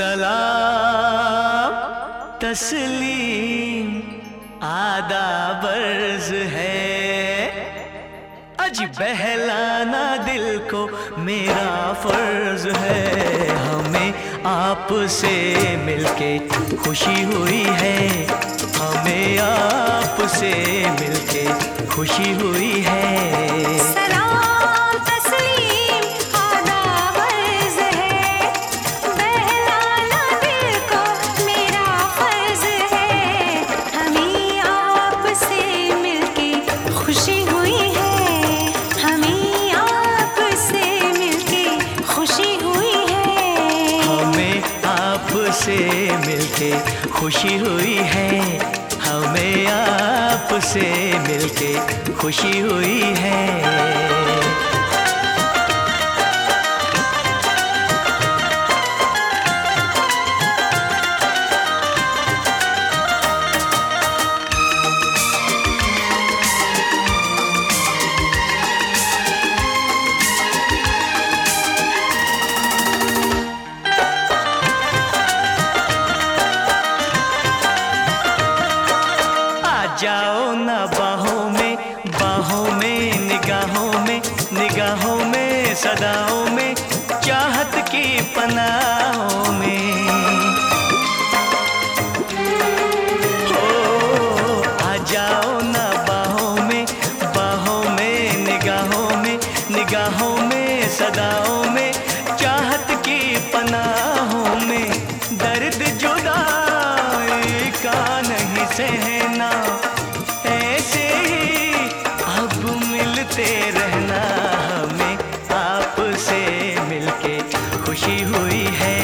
सलाम, तस्लीम आदा बर्ज है। अज बहलाना दिल को मेरा फ़र्ज़ है। हमें आपसे मिलके खुशी हुई है। हमें आपसे मिलके खुशी हुई है। मिलके खुशी हुई है। हमें आपसे मिलके खुशी हुई है। जाओ ना बाहों में बाहों में, निगाहों में निगाहों में, सदाओं में, चाहत की पनाहों में। हो आ जाओ ना बाहों में बाहों में, निगाहों में निगाहों में, सदाओं में, चाहत की पनाहों में, दर्द जुदाई का नहीं सहना हुई है।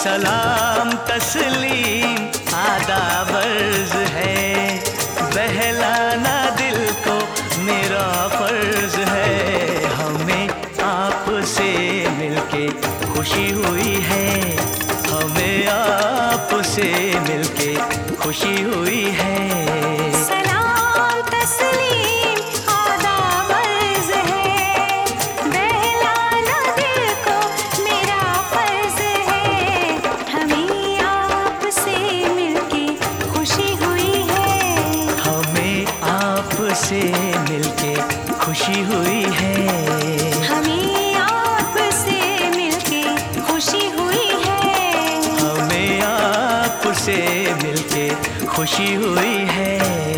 सलाम तस्लीम आदा वर्ज है। बहलाना दिल को मेरा फ़र्ज़ है। हमें आपसे मिलके खुशी हुई है। हमें आपसे मिलके खुशी हुई है। आपसे मिलके खुशी हुई है। हमें आपसे मिलके खुशी हुई है। हमें आपसे मिलके खुशी हुई है।